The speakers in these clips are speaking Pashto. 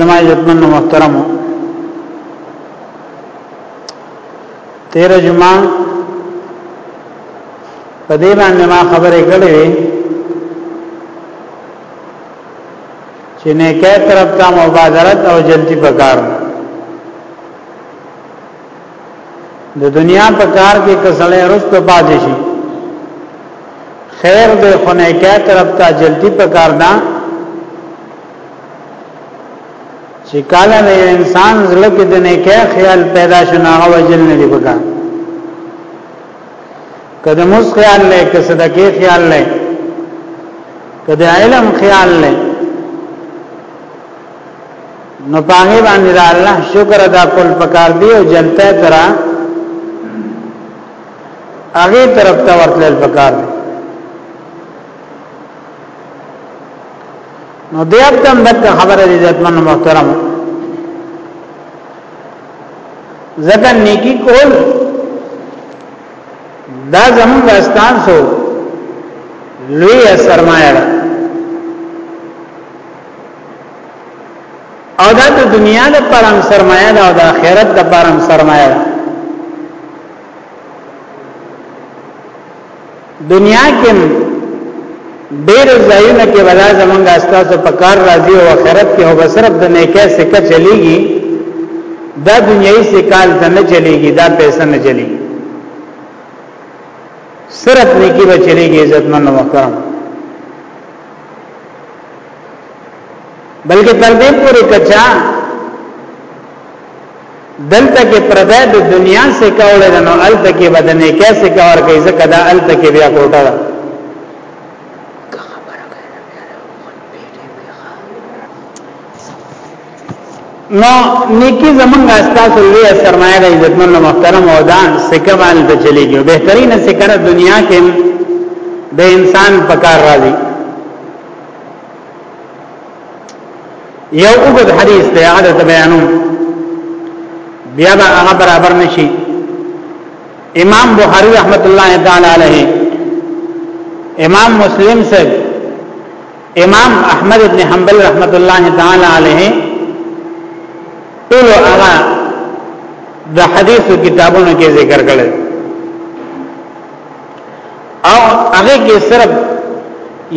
زما عزتمن محترم تیر جمعه په دې باندې ما خبرې کړې وې چې نه کې طرف ته مبادرت او جلدی پکار د دنیا په کار کې کسړې رستو پاتې شي خیر دې خونه کې طرف ته جلدی په کار ده چې کاله د انسان زړه کې د نیکه خیال پیدا شنه او جل نه دی پکا کده مس خیال لې کده صدقې خیال لې کده علم خیال لې نو پاغه باندې د الله شکر ادا کول پکار دی او جنته ترا هغه طرف ته ورتل پکار دی نو دې تم دغه خبره دې عزتمن محترم زکه نیکی کول دا زموږ استان سو لوی سرمایه ده او دا د دنیا د پرم سرمایه ده او د آخرت د پرم سرمایه ده دنیا کې ډېر ځایونه کې ولا زمونږ استاسو په کار راځي او آخرت کې هو صرف د نیکه سکه چلیږي دا دنیایي سکال ته نه چلیږي دا پیسې نه چلیږي صرف نیکی به چلیږي عزت من محترم بلکې تر دې پورې کچا دلته کې پرده د دنیا سے کاوړې ده نو الته کې بدنې کیسه کاور کوي ځکه دا الته کې بیا کوټه ده نو نیکی زمونږ استاسو لوی سرمایه د عزتمن محترم او دا سکه باندې ته چلیږي بهترینه سکه دنیا کې د انسان په کار راځي یو وګد حدیث ته عادت بیانو بیا به هغه برابر نشي امام بخاری رحمت الله تعالی علیه امام مسلم سے امام احمد ابن حنبل رحمت الله تعالی علیه ټول هغه د حدیث کتابونو کې ذکر کړل او هغه کې صرف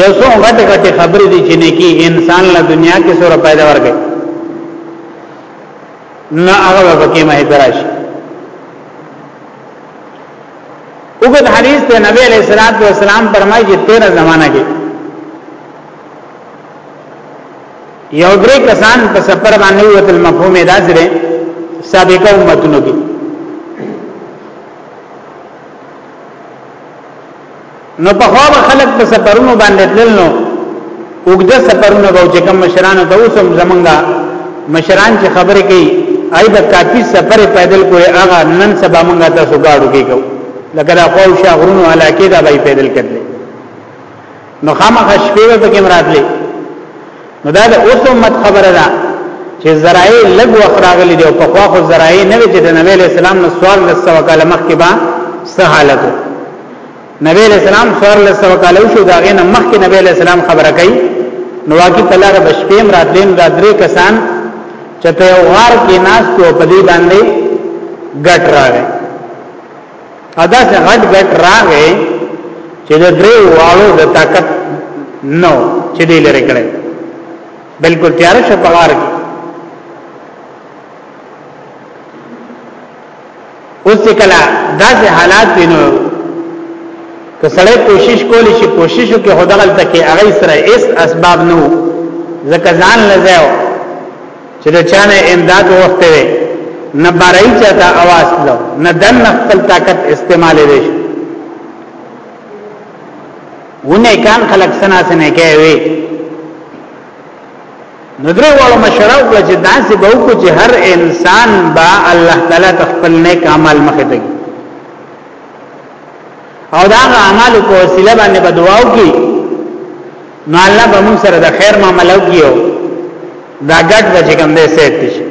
یو څو غټ غټ خبرې دي چې نه کې انسان له دنیا کې سره پیدا ورګي نه هغه به کې مه دراشي وګد حدیث ته نبی علیہ الصلوۃ والسلام فرمایي چې 13 زمانہ کې یو درې کسان په سفر باندې وتل مفهوم ادا سره سابقه امتونو کې نو په خو به خلک په سفرونو باندې تلل نو وګد سفرونه به چې کوم مشرانو ته اوسم زمونږه مشران چې خبرې کوي آی به کافي سفر پیدل کوي هغه نن سبا مونږه تاسو غاړو کې کو لکه دا خو شاغرونو علاقه دا به پیدل کړل نو خامخ شپې به کې مراتلې نو دا د اوس امت خبره ده چې زرای لګ وخت راغلي دی او په خوا خو زرای نه وي چې د نبی له سلام نو سوال د سوال مخ کې با سهالت نبی علیہ السلام سوار لسو کالو شو دا غینه مخکې نبی علیہ السلام خبره کوي نو واقعي تلار بشپیم راتلین را درې کسان چې په غار کې ناس ته په دې باندې ګټ راغی ادا څه غټ غټ راغی چې د درې والو د طاقت نو چې دې لري کړي بالکل تیار شپه غار کې اوس کله داسې حالات وینو که سړی کوشش کولی شي کوشش وکړي خو دغل ته کې هغه سره هیڅ اسباب نه وو ځکه ځان لځاو چې د چانه امداد وخت وي نه بارای چاته आवाज لو نه دن خپل طاقت استعمال لري ونه کان خلق سنا سنه کوي نو درې واړو مشره وکړه چې داسې به وکړو چې هر انسان با الله تعالی تخپل نیک اعمال مخې ته او دا اعمال کو وسیله باندې بدواو کی نو الله به موږ سره د خیر معاملو کیو دا ګټ به چې کوم دې سیټ شي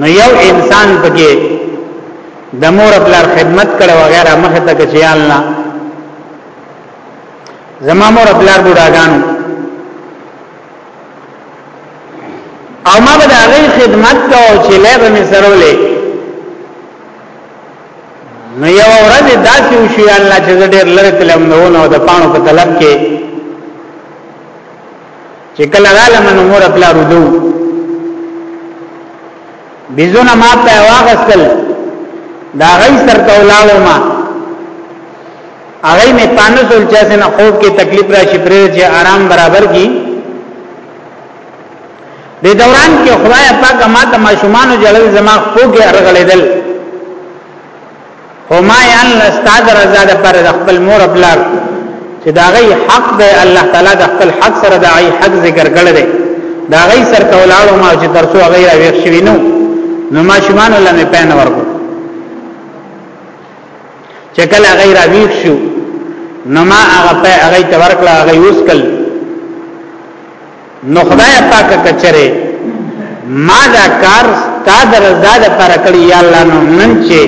نو یو انسان پکې د مور خپل خدمت کړو وغیرہ مخه تک چې الله زما مور پلار بډاګانو او ما به د هغه خدمت کوو چې له به مې سره ولې نو یو ورځ داسې وشو یا الله چې ډېر لري تلم نو نو د پانو په طلب کې چې کله غاله منو مور خپل رودو بيزونه ما په واغستل دا غي سر کولاو ما هغه می تانه سول چې څنګه خوب کې تکلیف راشي پرې چې آرام برابر کی د دوران کې خدای پاک ما ته ماشومان جلل زما خوګه ارغلیدل هما یان استاد رضا د پر خپل مور خپلار چې دا غي حق دی الله تعالی د خپل حق سره د عی حق ذکر کړل دی دا غي سر کولاړو ما چې ترسو غیر ویښ شوینو نو ماشومان الله نه پین ورکو چې کله غیر ویښ شو نو ما هغه په هغه ته ورکړه هغه وسکل نو خدای پاک کچره ما دا کار تا درزا د پر کړی یا الله نو نن چې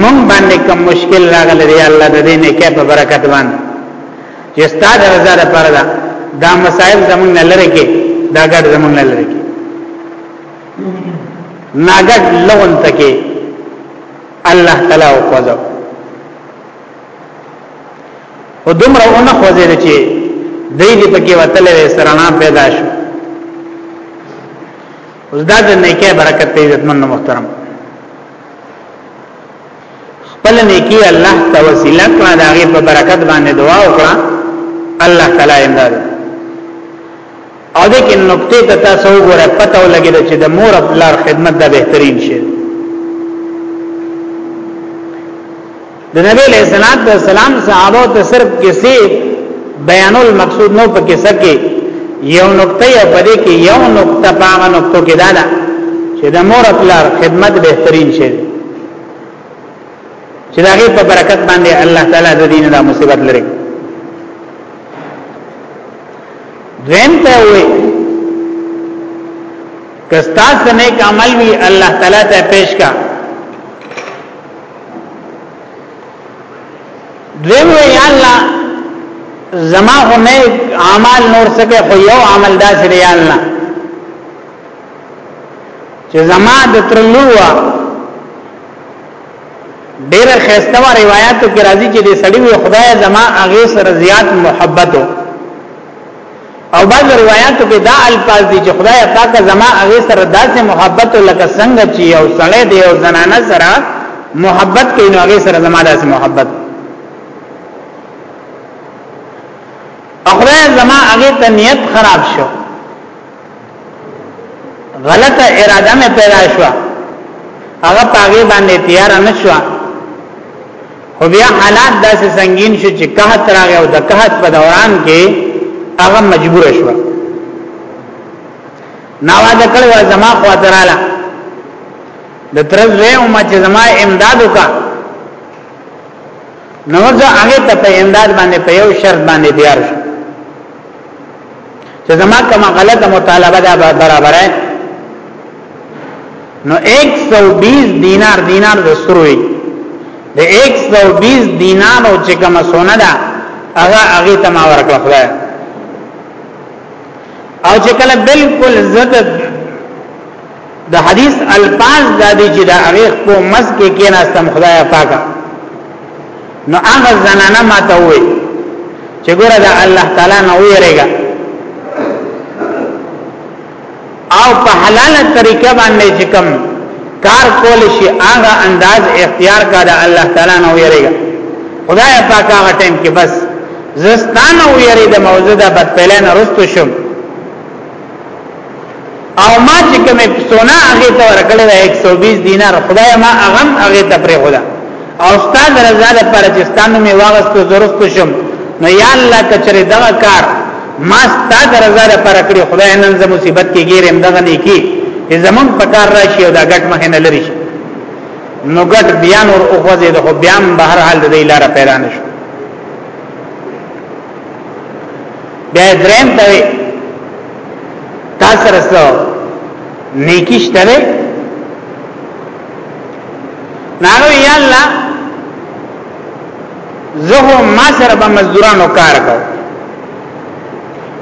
مون باندې کوم مشکل راغلی یا الله د دې نه کې په برکت باندې چې ستا درزا د پر دا دا مسائل زمون نه لری کې دا ګډ زمون نه لری کې ناګټ لون تکي الله تعالی او خوځو او دومره اون خوځې چې دای دې پکې وتلې سرانا پیدا شو اوس دا د نیکه برکت ته عزتمن محترم خپل نیکی الله ته وسیله کړه دا غي په برکت باندې دعا وکړه الله تعالی امداد او دې کې نقطې ته تاسو وګورئ پته ولګي چې د مور خپل خدمت دا بهترین شي د نبی له سنت د سلام صحابه ته صرف کسی بیان المقصود نو په کیسه کې یو نقطه یا پدې کې یو نقطه پاغه نقطه کې دا ده چې د مور خپل خدمت بهترین شي چې دا په برکت باندې الله تعالی د دین د مصیبت لري دویم ته وې کستا سنه کامل وی الله تعالی ته پیش کا دویم وی یا الله زما خو نه اعمال نور سکه خو یو عمل داسې دی یا الله چې زما د ترلوه ډیر خسته و روایت کې راځي چې دې سړی وي خدای زما هغه سره زیات محبت او بعض روایتو کې دا الفاظ دي چې خدای پاک زما هغه سره داسې محبت لکه څنګه چې یو سړی دی او زنانه سره محبت کوي نو هغه سره زما داسې محبت خدای زما هغه ته نیت خراب شو غلطه اراده مې پیدا شو هغه پاګې باندې تیار نه شو خو بیا حالات داسې سنگین شو چې قحط راغی او د قحط په دوران کې هغه مجبور شو نواده کړو زما خواطراله د ترځه او ما چې زما امداد وکا نو زه هغه ته په امداد باندې په یو شرط باندې تیار شو چې زما کومه غلطه مطالبه ده برابره نو 120 دینار دینار د سروي د 120 دینارو چې کومه سونه ده هغه هغه ته ما ورکړه خدای او چې کله بالکل زده د حدیث الفاظ د دې چې د هغه په مز کې کېناستم خدای پاکه نو هغه زنانه ماته وې چې ګوره د الله تعالی نه ویریږي او په حلاله طریقه باندې چې کوم کار کول شي هغه انداز اختیار کا د الله تعالی نه ویریږي خدای پاک هغه ټیم کې بس زستانه ویری د موجوده بد پلان رستو شم او ما چې کوم سونا هغه ته ورکړل 120 دینار خدای ما هغه هغه ته پرې خدا او استاد رضا د پرچستان می واغست زرست شم نو یا الله کچره دا کار ما استاد رضا د پر کړی خدای نن زمو مصیبت کې ګیرم دغه نه کی زمون پکار راشي او دا غټ مخ نه لري نو غټ بیان اور اوخذې د خو بیان بهر حال د لار پیدا نشو بیا دریم ته تاسو رسو نیکیشته ده ناغو یا الله زه ما سره به مزدورانو کار کو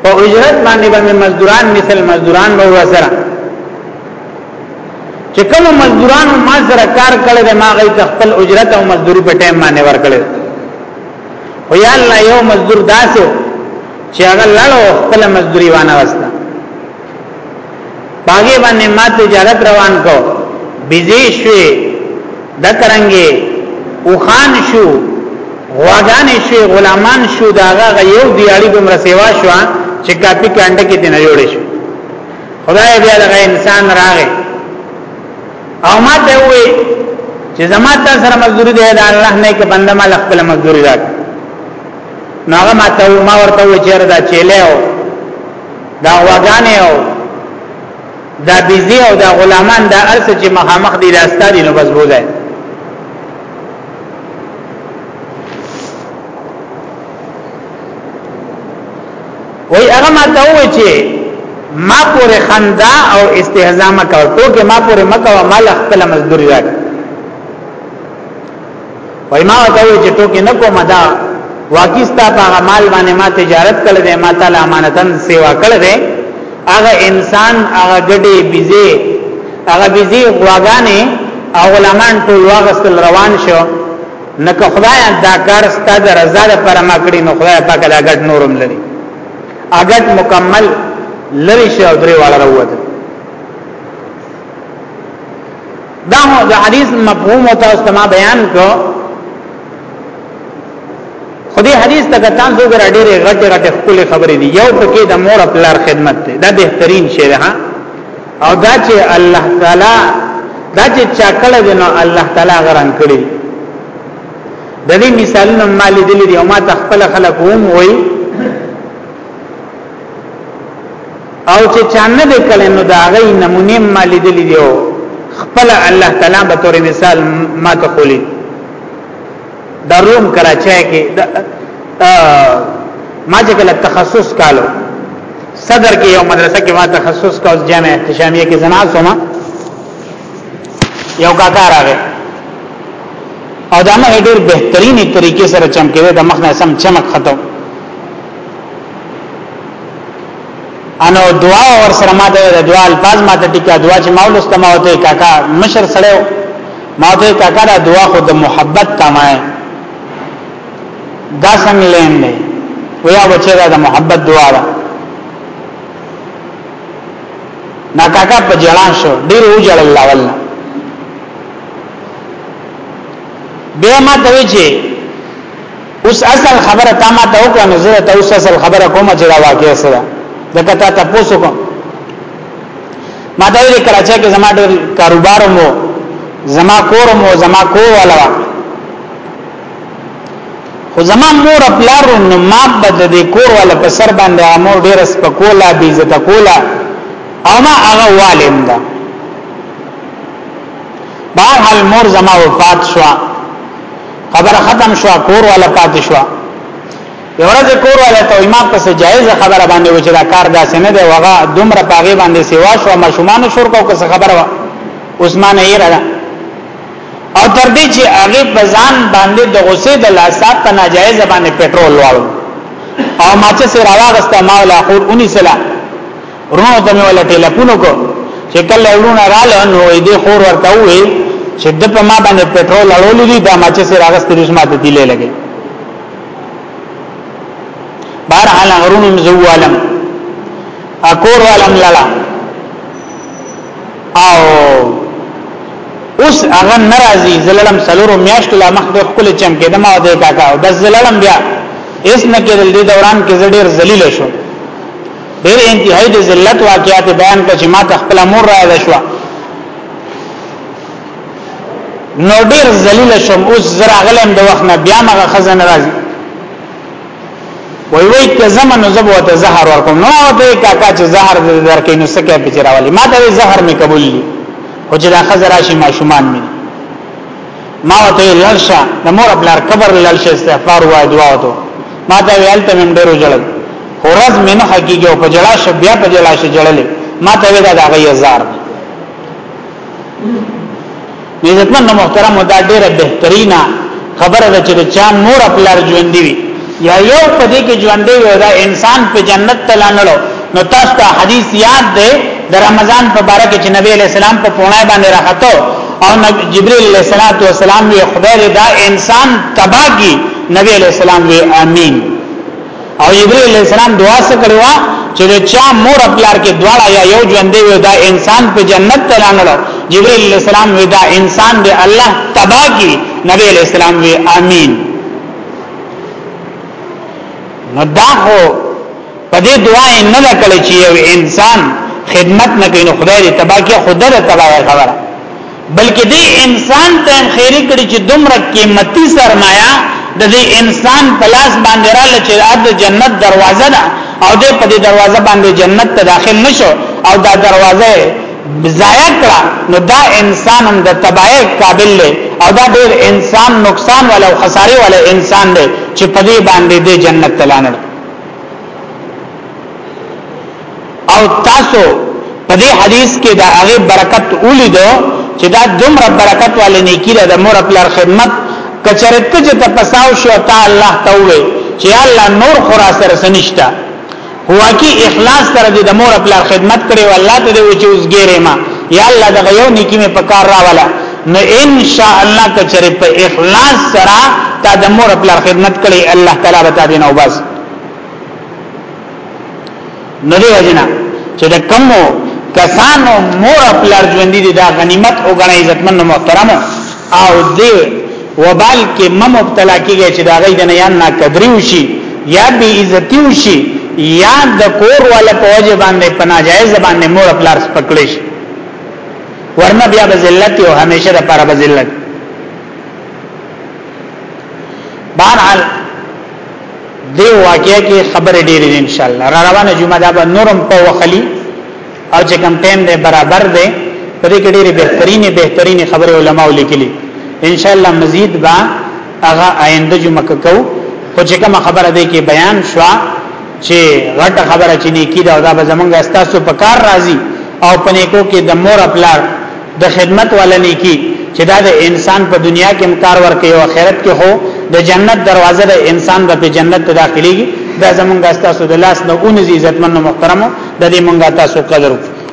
په اجرت باندې به مزدوران مثل مزدوران به وسره چې کوم مزدوران ما سره کار کړی ما غي خپل اجرت او مزدوري په ټیم باندې ورکړي او یا الله یو مزدور داسو چې هغه لړو خپل مزدوري وانه وستا باغې باندې ما تجارت روان کو بيزي شوي د کرانګي او خان شو غواګان شو غلامان شو داغه یو دیاړي کوم رسیوا شو چې کاپی کانډه کې دینه جوړ شو خدای بیا دغه انسان راغی او ما ته وې چې زما تاسو سره مزدوري ده دا الله نه کې بنده مال خپل مزدوري راک نو هغه ما ته ما ورته وې چې دا چيله او دا وګانه او دا بيزي او دا غلامان دا ارث چې مخامخ دي راستا دي نو بس بوزه وای هغه ما ته وای چې ما پورې خندا او استهزاء مکو ټوکې ما پورې مکو مال خپل مزدوري راک وای ما ته وای چې ټوکې نه کوم دا واکستا په مال باندې ما تجارت کړې ده ما تعالی امانتن سیوا کړې ده هغه انسان هغه ګډي بيزي هغه بيزي غواګانې او غلامان ټول واغستل روان شو نه که خدای دا کار ستاد رضا لپاره ما کړی نو خدای پاک دا غټ نورم لري اګټ مکمل لری شه درې واړه راوته دا هو د حدیث مفهوم او تاسو ته بیان کو خدای حدیث ته کتان زو ګر ډېرې غټه غټه خپل خبرې دي یو پکې د مور خپل خدمت ده دا بهترین شی ده او دا چې الله تعالی دا چې چا کړه دی نو الله تعالی غران کړی د دې مثالونه مال دي دي او ما تخپل خلق هم وای او چې چا نه دی کړي نو دا غي نمونه مال دي دي خپل الله تعالی به تور مثال ما ته کولی د روم کراچۍ کې ما چې کله تخصص کالو صدر کې یو مدرسه کې ما تخصص کاو جامع احتشامیه کې زنا سوما یو کاکا راغی او دا مه ډېر بهتريني طریقې سره چمکې ده مخ نه سم چمک ختم انو دعا ور سره ما ته د دعا الفاظ ما ته ټیکا دعا چې ما ولسته ما ته کاکا مشر سره ما ته کاکا دا دعا خو د محبت تمه دا څنګه لین دی ویا بچی دا د محبت دعا ده نا کاکا په جړان شو ډیر و جړل الله والله به ما ته وی چې اوس اصل خبره تا ما ته وکړه نو زه ته اوس اصل خبره کوم چې دا واقعي سره دا کته ته پوسو کوم ما دا ویل کراچي کې زما ډېر کاروبار مو زما کور مو زما کور والا خو زما مور خپلار نو ما بد دې کور والا په سر باندې امور ډېر سپکولا بي عزت کولا او ما هغه والم دا بهر حال مور زما وفات شو خبره ختم شو کور والا پاتې شو یو ورځ کور والا ته ما پس جایز خبره باندې و چې دا کار داسې نه دی وغه دومره پاغي باندې سیوا شو ما شومان شور کو کس خبره وا عثمان یې را او تر دې چې هغه بزان باندې د غصې د لاسات په ناجایز باندې پټرول واړو او ماچه سره راغسته ما ولا خور 19 سلام ورونو ته مې ولا ټلیفون وکړ چې کله ورونه رااله نو دې خور ورته وې چې د په ما باندې پټرول اړولې دي دا ما چې سره راغستې دي ما ته دی لګي بهر حال غرونو مزوالم اکور والم لالا او اوس هغه ناراضي زلالم سلورو میاشت لا مخ د خپل چم کې دما او د کاکا د زلالم بیا اس نه کې د دوران کې زډیر ذلیل شو ډېر انتهایی د ذلت واقعیات بیان کړ چې ما تخپل مور را یاد شو نو ډېر ذلیل شوم اوس زرا غلم د وخت نه بیا مغه خزن راځي وای وای که زمنو زبو ته زهر ورکوم نو ته کاکا چې زهر درکې نو سکه پچراولي ما ته زهر مې قبول دي او چې دا خزر راشي ما شومان مې ما ته لړشه د مور خپل قبر لړشه استغفار وای دعا وته ما ته ویل ته من ډیرو جړل خورز مینه حقیقي او په جړا ش بیا په جړا ش جړلې ما ته ویل دا غي زار عزتمن محترم دا ډیره بهترینه خبره ده چې چا مور خپل ژوند دی یا یو په دې کې ژوندې وي دا انسان په جنت ته لانلو نو تاسو ته حدیث یاد دی د رمضان په باره کې چې نبی علی السلام په پونه باندې راخته او نبی جبرئیل علیہ الصلوۃ والسلام وی خدای دا انسان تبا کی نبی علیہ السلام وی امین او جبرئیل علیہ السلام دعا سکړو چې چا مور پلار کې دواړه یا یو ژوند دی دا انسان په جنت ته لانلو جبرئیل علیہ السلام وی دا انسان دی الله تبا کی نبی علیہ السلام وی امین نو دا خو په دې دعا نه لکل چې یو انسان خدمت نه کوي نو خدای دې تبا کې خدای دې تبا خبره بلکې دې انسان ته خیری کړی چې دومره قیمتي سرمایا د دې انسان پلاس باندې را لچې د جنت دروازه ده او دې په دې دروازه باندې جنت ته داخل نشو او دا دروازه ضایع کړه نو دا انسان هم د تبعی قابل دی او دا ډیر انسان نقصان والا او خساره والا انسان دی چې په دې باندې د جنت تلانه او تاسو په دې حدیث کې دا هغه برکت ولیدو چې دا دومره برکت والے نه کیره د مور خپل خدمت کچرته چې تاسو شو ته الله ته وې چې الله نور خورا سره سنشتہ هواکی اخلاص تر دې د مور خپل خدمت کړي او الله ته دې و چې اوس ګیره ما یا الله دغه یو نیکی مې په کار راواله نو ان شاء الله کچره په اخلاص سره تا د مور خپل خدمت کړي الله تعالی به تابع نو بس نو دې وجنا چې د کمو کسانو مور خپل ژوند دي دا غنیمت او غنی عزتمن محترم او دې وبال کې مم مبتلا کیږي چې دا غي د نه یا نه قدرې وشي یا بی عزتی وشي یا د کور ولا په وجه باندې په ناجایز باندې مور خپل پکړې شي ورنه بیا به ذلت او همیشه د پر به ذلت بهرحال دی واقعیا کې خبره ډېرې ان شاء الله را روانه جمعه دا به نورم په وخلی او چې کم ټیم دی برابر دی په دې کې ډېری بهترینې بهترینې خبرې علما ولیکلي ان شاء الله مزید با هغه آینده جمعه کو خو چې کوم خبره دی کې بیان شو چې غټه خبره چې نیکی دا او دا به زمونږ استاسو په کار راځي او پنیکو کې د مور خپل د خدمت والا نیکی چې دا د انسان په دنیا کې مکار ورکي او آخرت کې هو د جنت دروازه د انسان د په جنت ته داخليږي دا زمونږ تاسو د لاس نه اون زی عزت منو محترم د دې مونږ تاسو قدر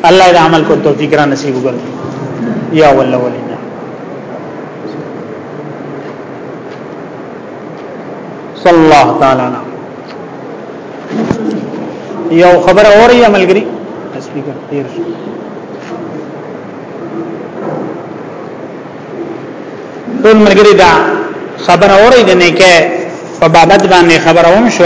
الله دې عمل کو توفیق را نصیب وګړي یا والله ولي صلی الله تعالی یو خبر اوري عملګری سپیکر تیر شو ټول ملګری دا خبر اوري د نه کې په بابت باندې خبر اوم شو